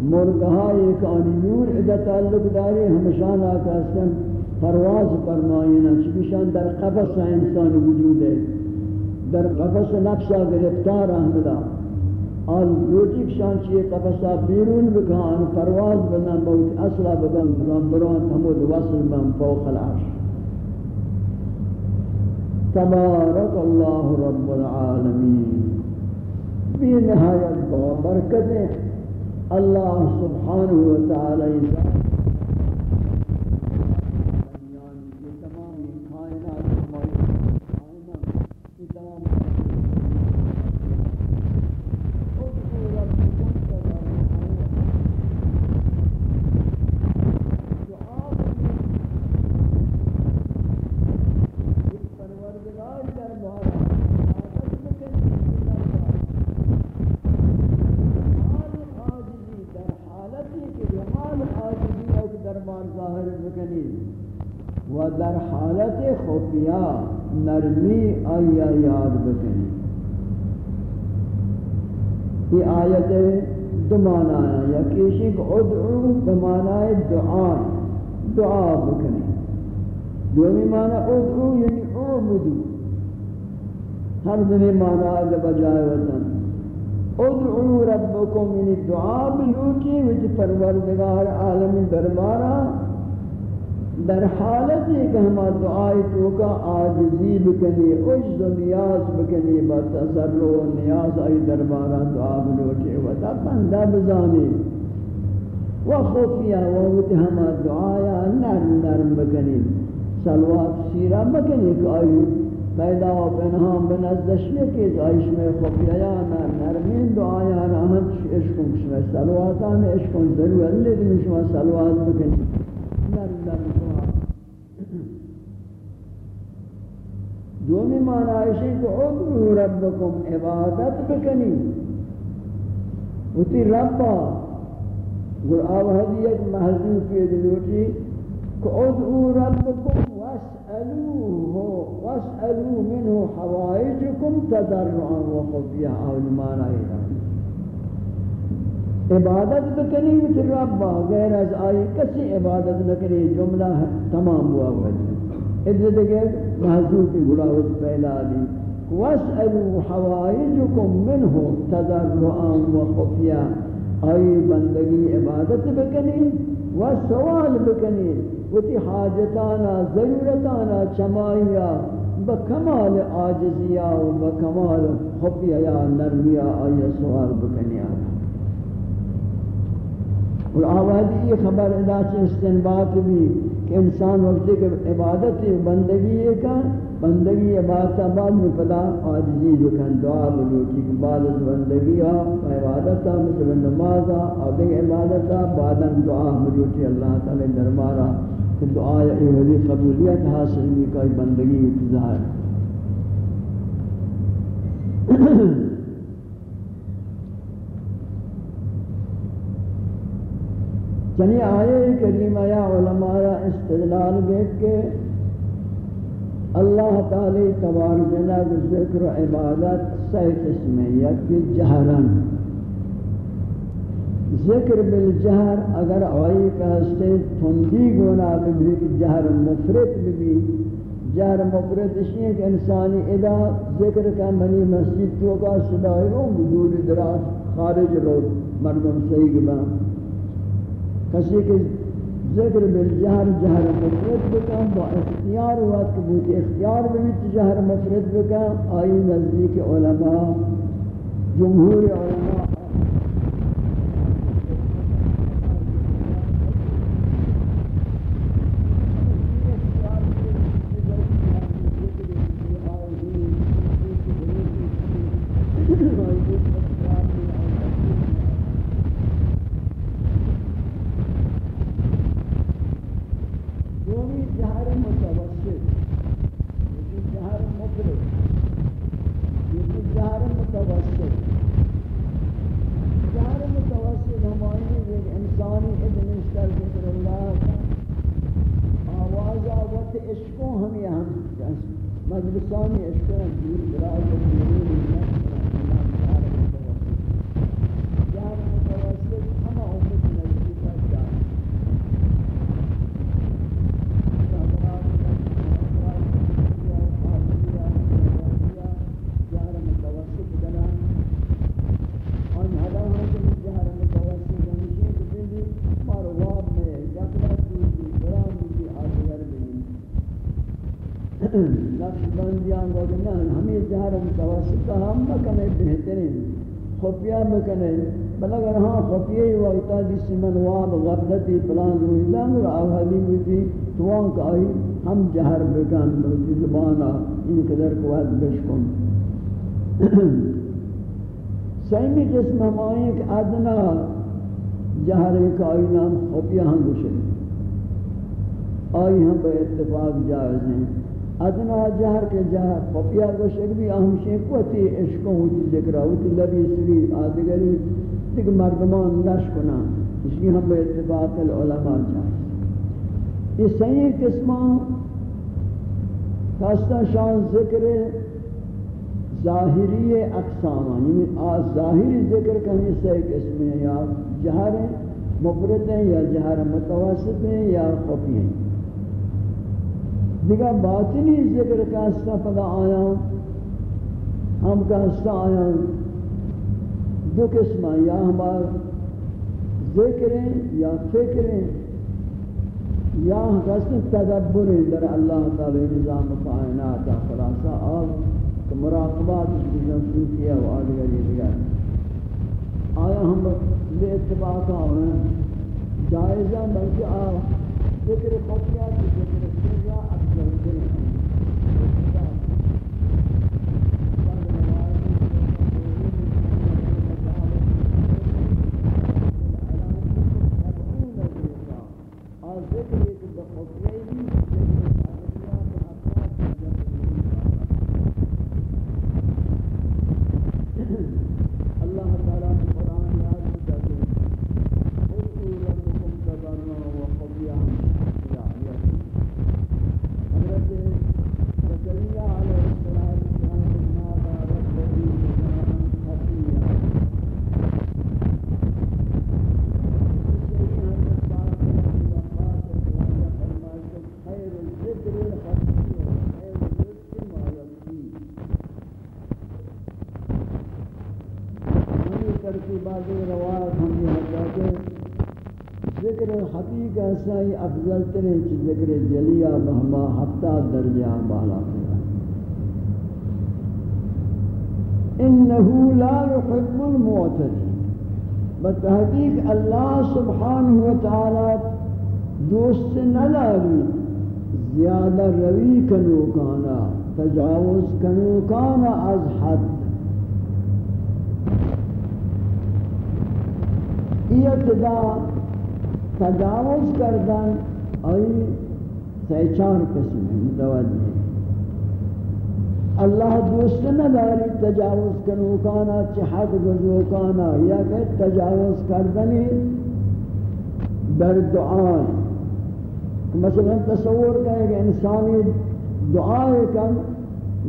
مرگہا ایک آنیور ادا تعلق داری، ہمشان آکا اسم پرواز فرماینا چبیشان در قفص انسان وجود ہے در قفص نفس گرفتار احمدا آن لوٹی شان چیئے تفسا بیرون بکان پرواز بنن بہت اصلا بکن بران بران حمود وصل من فوق العرش. تبارک اللہ رب العالمین. بی نہایت با برکت. اللہ سبحانہ وتعالی حالت خفیہ، نرمی آیا یاد بکنی۔ یہ آیت دو معنی ہے یا کسی کو ادعو بمعنی دعا دعا بکنی۔ دومی معنی ادعو یعنی اعبدو۔ ہر دنی معنی ہے بجائے وطن۔ ادعو ربکم یعنی دعا بلوٹی وجہ پروردگار عالم دربارہ در حالت کہ ہم دعائی تو کا عاجزی بکنی عجز و نیاز بکنی با تصر و نیاز ای دربارہ دعا بلوٹے و تا بندہ بزانی. و خفیہ و وقت ہم دعایا نرم نرم بکنی سلوات سیرہ بکنی کہ آئی پیدا و پنہام بنزدش لکی آئیش میں خفیہ یا نرمین دعایا رحمت عشقوں شما سلواتان عشقوں ضرور لیکن شما سلوات بکنی. نرم نرم دومی معنی ہے کہ ادعو ربکم عبادت بکنی. وتی ربا گر آوہدی ایک محضور کی دلوٹی کہ ادعو ربکم واسألوه واسألو منه حوائجكم تضرعا وخفيا اول معنی ہے عبادت بکنی وتی ربا، غیر از آئی کسی عبادت نکری جملہ تمام ہوا وجہ ادھر دیکھیں محضور کی گلاوت پہلا دی واسألوا حوائجكم منه تضرعا وخفيا. آئی بندگی عبادت بکنی و سوال بکنی وتی حاجتانا ضرورتانا چمائیا بکمال آجزیا و بکمال خفیا نرمیا آئی سوال بکنی آئی اور آوازی خبر ادا سے استنباط بھی کہ انسان وقت کے عبادت بندگی یہ کا بندگی عبادت بعد میں پدا عاجزی بکن دعا بلوچی کہ بعد از بندگی عبادت آ، مثل نماز اور دیکھ عبادت آ، بعد دعا بلوچی اللہ تعالی دربارہ کہ دعا ایولی قبولیت حاصل بھی کوئی بندگی اتظاہر یعنی چنی آئے کریمہ یا علماء استدلال بیت کے اللہ تعالی تبار جناب ذکر و عبادت سی قسم یک جہرن۔ ذکر بالجہر اگر آئی کا ہستے تھندی گونا بھی جہر مفرد بھی جہر مفرد اس لیے کہ انسانی ادا ذکر کا منی مسجد تو کا صدای رو بدور دراز خارج رو مردم صحیح گبا کسی کے ذکر بالجہر جہر مفرد بکن، با اختیار وقت بود اختیار بمیت جہر مفرد بکن، آئی نزدیک علماء جمہور علماء نقش بندیان کو نہ ہمیں جہر متوسط ہم کنے بہترین خفیہ بکنے بل اگر ہاں خفیہ وقتا جس من واب غفلتی پلان رویدان اور آوہلی ہوئی توان کا آئی ہم جہر بکن بلکی زبانا ان قدر قوت بشکن سیمی قسم ہم آئیں کہ ادنا جہر ایک آئی نام خفیہ ہم گوشن آئی ہم بے اتفاق جائز ہیں۔ ادنا جہر کے جہر خفیہ گوشن بھی اہم شیخوتی عشقوں ہوتی ذکرہ ہوتی لبی سری آدگری تک مردمان نشکنا اس کی ہم بے اتفاق العلماء جائز یہ صحیح قسمان خاصہ شان ذکر ظاہری اقسام یعنی آج ظاہری ذکر کرنے سے ایک اسم ہے، یا جہر مفرد ہیں، یا جہر متوسط ہیں، یا خفی ہیں۔ دیگا باطنی ذکر کا حصہ پدا آیا ہم کا حصہ آیا دو قسم یا ہمارا ذکر ہیں یا فکر ہیں یا حسن تدبر در اللہ تعالی نظام کائنات خلاصہ آب مراقبات اس کی جنسو کیا و آدھگری دیگر آیا ہم لے اتباق آنا جائزہ بلکہ آ ذکر خطیات ذکر سریا ایسائی افضل ترین چی ذکر جلیہ بہما ہفتہ درجہ بالا کرا انہو لا يحب المعتدین بتحقیق اللہ سبحانہ وتعالی دوست نلالی، زیادہ روی کنو کانا، تجاوز کنو کانا از حد۔ یہ تجاوز کردن، آئی سه چار قسم متوجه اللہ دوست نداری تجاوز کنو کانا چه حد گزو کانا، یا کہ تجاوز کردنی در دعای مثلا تصور کرے کہ انسانی دعائے کن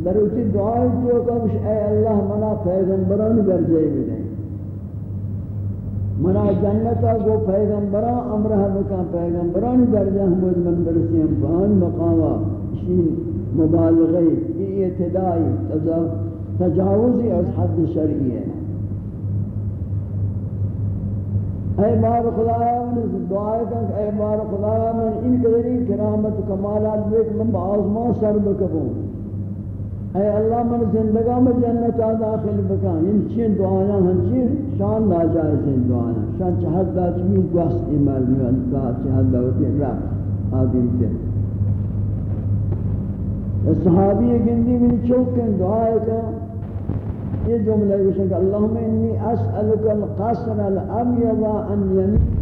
در اسی دعائے جو کمش اے اللہ، منا پیغمبران درجے میں دیں منا جنتا گو پیغمبران امرہ بکا پیغمبران درجہ حمود من برسیم فان مقاما شین مبالغی اعتدائی تجاوزی از حد شرعی ہے اے بار خدایا من دعائے کہ اے بار خدایا من ان قدری کرامت کمالات دیکھ من بآزمان سر بکبوں اے اللہ من زندگاہ میں جنت داخل بکا ان چین دعایاں ہن چین شان ناجائز ہیں دعایاں شان چہد دا چیز گوست ایمال نیوان کا چہد دا ہوتی رب آدم تے صحابی گندی من چوکن دعائے کا یہ جملہ یہ کہ اللہم انی اسألک القصر الابیض ان یمین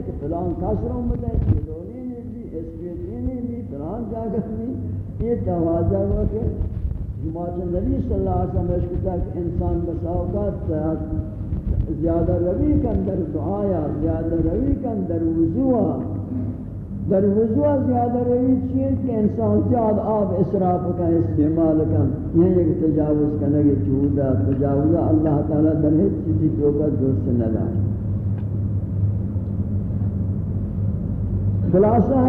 کنه که فلان کسر اومده فلانی نیدی اسپیتی نیدی فلان جاگه نی یہ توازہ ہوا کہ جماعت نبی صلی اللہ علیہ وسلم اشکتا کہ انسان بساوقات زیادہ روی کن در دعایا زیادہ روی کن در وضوعا در وضوع زیادہ روی چیز کہ انسان زیاد آب اسراف کا استعمال کا یہ ایک تجاوز کرنے کی چہودہ تجاوز اللہ تعالیٰ در ہیچ چیزی توقع دوست نہ دائے خلاصہ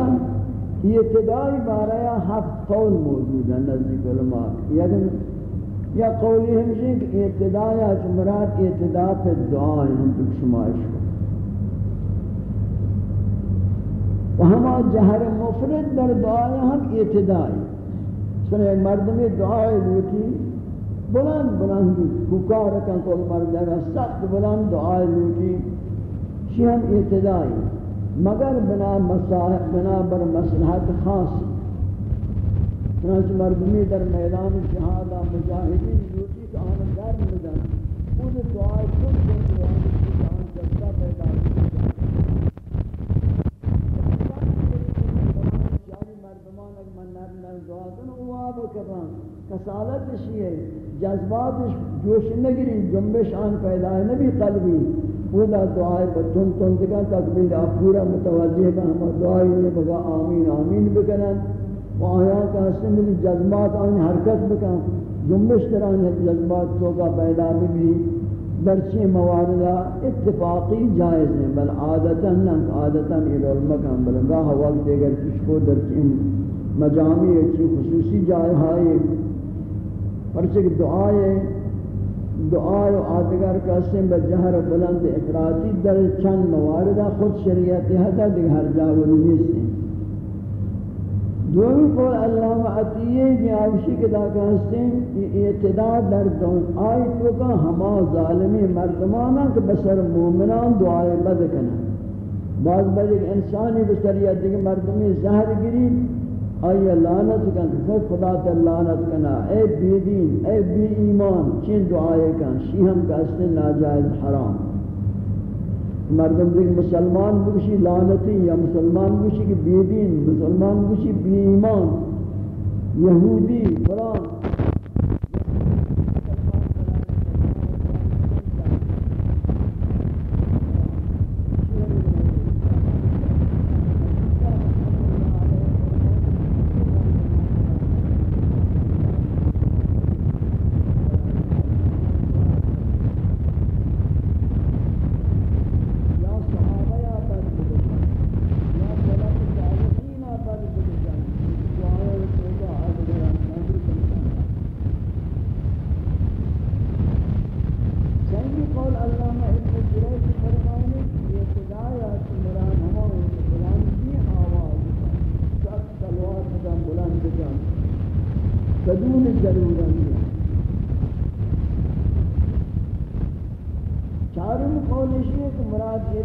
یہ ابتدائی بارہ ہفت قول موجود ہے نزدیک علماء یعنی یا قولی ہمشہ کہ ابتدائی مراد ابتدا پہ دعائیں ہم تک شمائش کو و ہما جہر مفرد در دعای ہم اعتدائی سنے مردمی دعای لوٹی بلند بلند ککار کن کل مرد اگر سخت بلند دعای لوٹی شی ہم اعتدائی مگر بنا مصالح بنا بر مصلحت خاص۔ چنانچہ مردمی در میدان جہاد مجاہدین یوتی کا آن در مدن۔ خود یعنی دعا خود کسالت شیئے جذباتش جوش نگری جنبش آن پیدا ہے، نبی قلبی۔ اولا دعائے بتن تن دکا تقبیل آپ پورا متوجہ کا ہم دعائی نے بگا آمین آمین بکنن۔ و آیاں کا حسن ملی جذبات آن حرکت بکن۔ جنبش تران جذبات تو کا پیدا بھی درچے مواردہ اتفاقی جائز ہیں، بل عادتا نہ، عادتا العلمہ کا بل گاہ وقت اگر کچھ کو درچے مجامی اچھی خصوصی جائے ہائے۔ پرچک دعائے دعائے و آدگر کا سن بجہر بلند افراطی در چند مواردہ خود شریعت حتا دیکھ ہر جاوری نیستے دومی قول اللہ عطیے کی آوشی کے داکہ ہستے یہ اعتداء در دون آئی تو کا ہما ظالمی مردمانا کہ بسر مومنان دعائے بد کنا بعض بجے انسانی بسریت دیکھ مردمی زہر گرید آیا لعنت کن خود خدا تا لعنت کنا۔ اے بی دین اے بی ایمان، چین دعائے کن شی ہم کہستے ناجائز حرام۔ مردم دیکھ، مسلمان بوشی لعنتی، یا مسلمان بوشی کہ بی دین مسلمان بوشی بی ایمان۔ یہودی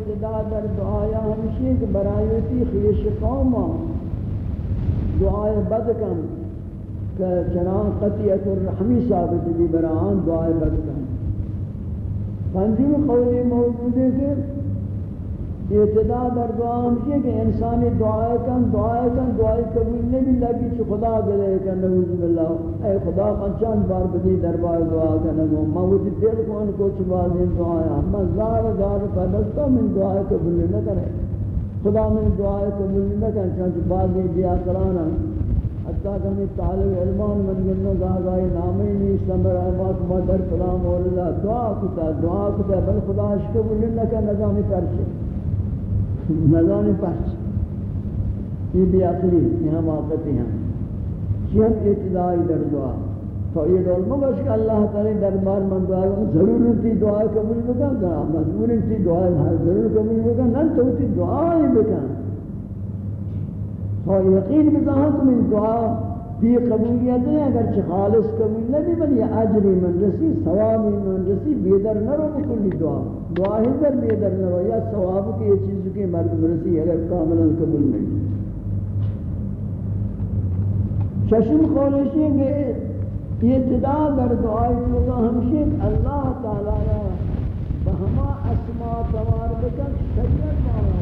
ابتدا در دعایا ہمشی کہ برایتی خیش قوما دعائے بد کم کہ چنان قطیت الرحمی ثابت دی برآن دعائے بد کم پنجم قولی موجود ہے کہ اعتداء در دعا ہمشی کہ انسانی دعائے کن دعائے کن، دعائے قبول نہیں بھی لگی چھ خدا گلے کن، نعوذ باللہ۔ اے خدا قنچان بار بدی دربار دعا کنگو موجود دل کون کو چھ بازی دعائے اما زار زار پدستا من دعائے قبول نہ کرے خدا من دعائے قبول نہ کرے چنانچہ بعضی بیا کرانا حتی کہ ہمیں طالب علمان من گنو گاہی نامی نیست امر احمد مدر فلا مولا، دعا کتا دعا کتا، بل خدا عشق بلن لکا نظامی پرچے نظامی پرچے یہ بھی اقلی یہاں واقعی ہیں چیم اتدائی در دعا؟ تو یہ علمہ بس کہ اللہ تعالی دربار من دعا ضرور تھی دعا قبول بکن. مجبور تھی دعا ضرور قبول بکن. نہ تو تھی دعا ہی بکن. اور یقین بزاہت من دعا بھی قبولیت ہے اگر خالص قبول نبی بل یہ اجری من رسی ثوابی من رسی بیدر نہ رو بکلی دعا. دعا ہی در بیدر نہ رو یا ثواب کی یہ چیز کی مرد رسی اگر کاملا قبول نہیں۔ ششم خورشی ہے کہ یہ ابتدا در دعائی لوگا ہمشی اللہ تعالی بہما اسماء توار بکن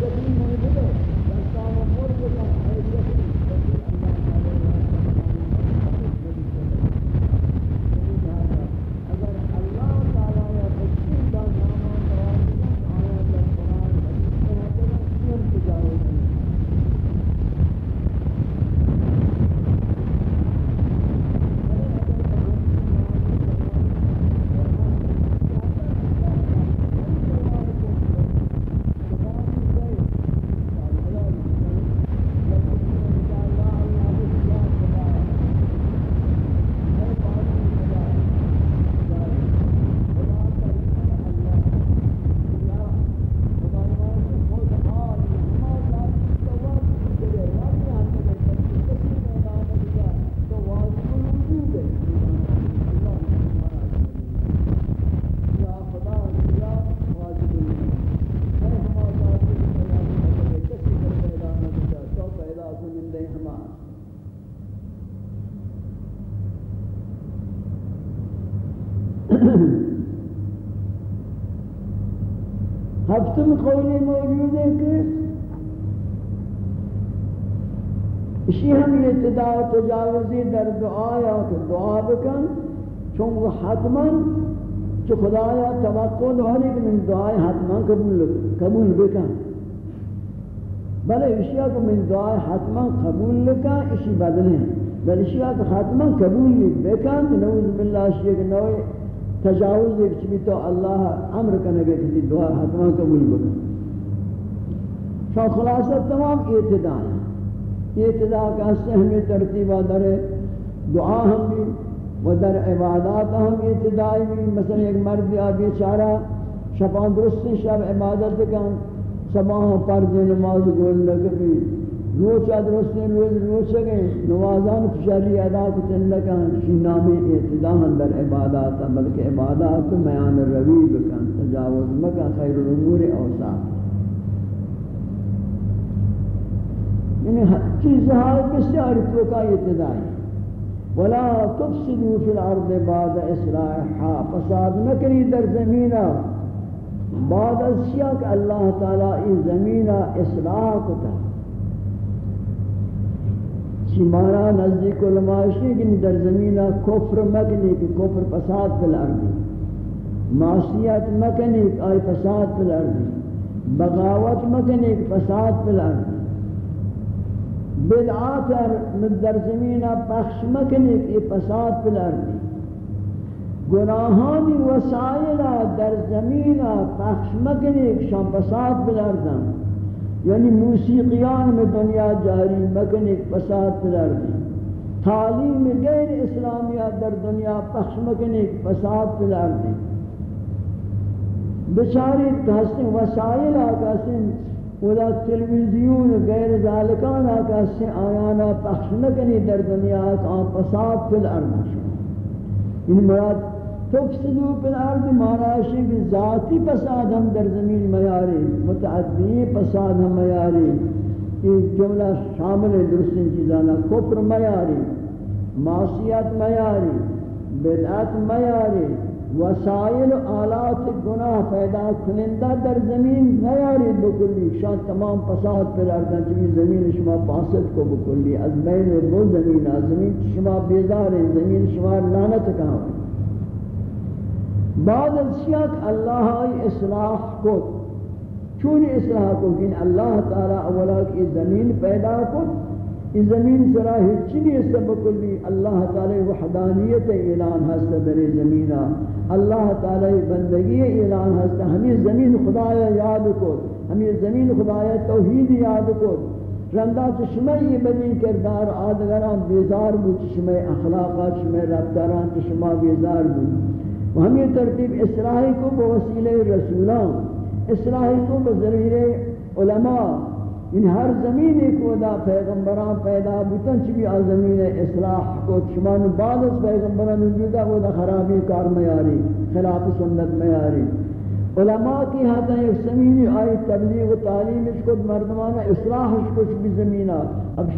Thank you. ہفتم قولی موجود ہے کہ اسی ہم ابتدا تجاوزی در دعا یا کہ دعا بکن چون وہ حتما چو خدایا توقع داری کہ من دعای حتما قبول قبول بکن بلے اشیاء کو من دعای حتما قبول لکن اسی بدلے بل اشیاء کو حتما قبول بکن نعوذ باللہ اشیاء کہ نوے تجاوز ایک چیز تو اللہ امر کرنے گے کہ دعا حتما قبول بکن۔ شاہ خلاصہ تمام اعتداء اعتداء کا سہمی ترتیبہ در دعا ہم بھی و در عبادات ہم اعتدائی بھی۔ مثلا ایک مرد یا بیچارہ شبان درست شب عبادت کن سباہ پرد نماز گول لگی روچہ درست روز روچ گئے، نوازان فشاری ادا کتن لکن شی نام اعتداء در عبادات، بلکہ عبادات میان روی بکن، تجاوز مکن، خیر الامور اوساط. یعنی چیز ہاں بسیار تو کا اعتدائی. ولا تفسدوا في الارض بعد اصلاحها فساد نکری در زمینہ. بعد از شیعہ کہ اللہ تعالی اس زمینہ اصلاح کتا چمارا نزدیک علمائشی کہ در زمینہ کفر مکنی کہ کفر فساد فی الأرض. معصیت مکنی کہ آئی فساد فی الأرض. بغاوت مکنی کہ فساد فی الأرض. بدعات در زمین پخش مکنی که فساد پلردی گناهانی وسائل در زمین پخش مکنی که شان فساد پلردن یعنی موسیقیان میں دنیا جاری مکنی که فساد پلردی تعلیم غیر اسلامیہ در دنیا پخش مکنی که فساد پلردی بچاری تحسن وسائل آگا سن ولا تلویزیون غیر ذالکان آکا سے آیانا پخش نکنی در دنیا کا فساد فی الارض ان مراد تفسدو فی الارض ماراشی کی ذاتی فساد ہم در زمین میاری، متعدی فساد ہم میاری۔ یہ جملہ شامل ہے درست چیزانا، کفر میاری، معصیت میاری، بدعت میاری، وسائل آلات گناہ پیدا کنندہ در زمین نیاری بکلی۔ شان تمام پساد پر اردن چمی زمین شما پاسد کو بکلی۔ از بین دو زمین، از زمین شما بیزار زمین شما لانت کہاں بعد از شیعت اللہ آئی اصلاح کو چون اصلاح کو کہ اللہ تعالی اولا کی زمین پیدا کو اس زمین سرا ہچنی سبب کلی اللہ تعالی وحدانیت اعلان ہست در زمینہ اللہ تعالی بندگی اعلان ہست ہمیں زمین خدایا یاد کو ہمیں زمین خدایا توحید یاد کو رندا چشمه بدین کردار، آدگران بیزار بود چشمه اخلاقات چشمه رفتاران چشمه بیزار بود۔ ہمیں ترتیب اصلاحی کو بوسیلہ رسولان، اصلاحی کو بذریعہ علماء ان ہر زمین کو دا پیغمبران پیدا بوتن چی بھی آ زمین اصلاح کو شمان بعد از پیغمبران وجودا وہ دا خرابی کار میاری، خلاف سنت میاری. علماء کی ہاتھ ایک زمینی آئی تبلیغ و تعلیم اس کو مردمانہ اصلاح اس کو بھی زمینہ اب